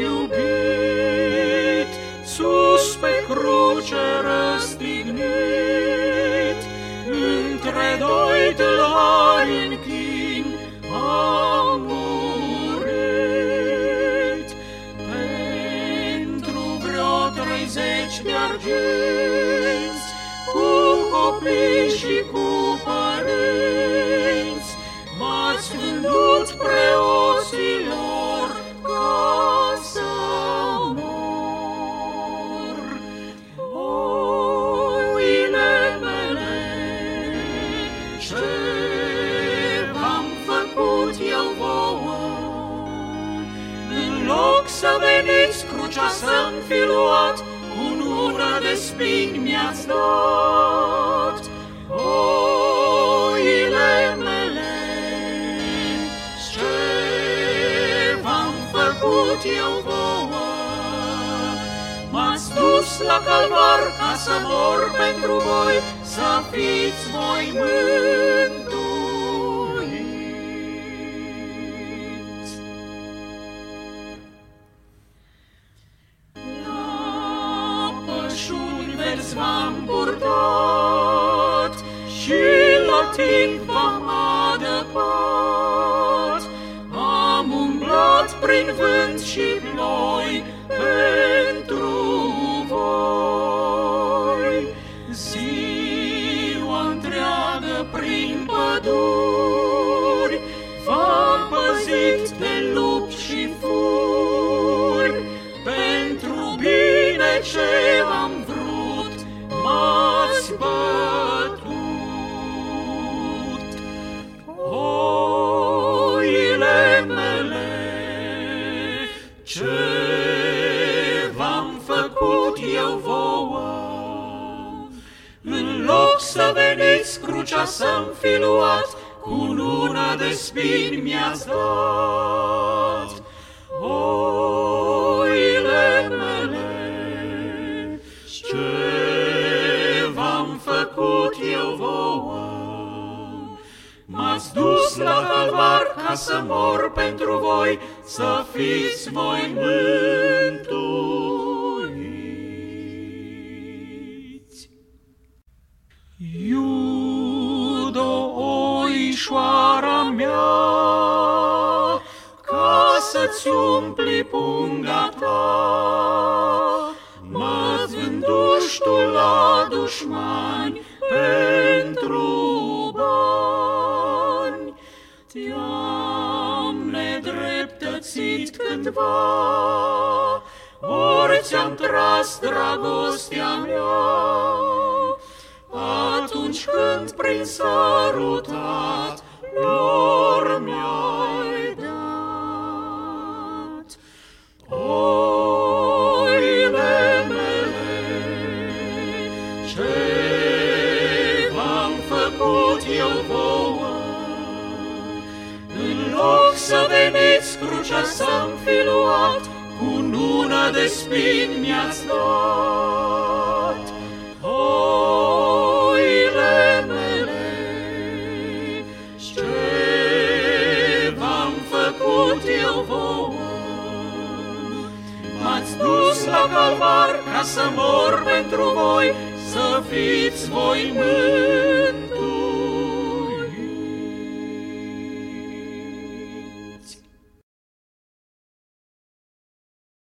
iubit, sus pe cruce răstignit, între doi tălari în am murit. Pentru vreo treizeci de arginți, cu copii și cu părinți, fi luat, un ură de spini mi-ați dat. Oile mele, ce v-am făcut eu vouă, M-ați dus la calvar ca să mor pentru voi, să fiți voi mântuiți. La timp v-am adăpat. Am umblat prin vânt și ploi pentru voi. Ziua întreagă prin păduri v-am păzit de lupi și furi. Pentru bine ce am să veniți crucea să-mi fi luat, cu luna de spini mi-ați dat. Oile mele, ce v-am făcut eu vouă, M-ați dus la calvar ca să mor pentru voi, să fiți voi mântuiți. Iudo, oișoara mea, ca să-ți umpli punga ta, m-ați vânduși tu la dușmani pentru bani. Te-am nedreptățit cândva, ori ți-am tras dragostea mea, prin sărutat lor mi-ai dat. Oile mele, ce v-am făcut eu vouă, în loc să veniți crucea să-mi fi luat, cu nună de spini mi-ați dat. M-ați dus la calvar ca să mor pentru voi, să fiți voi mântuiți.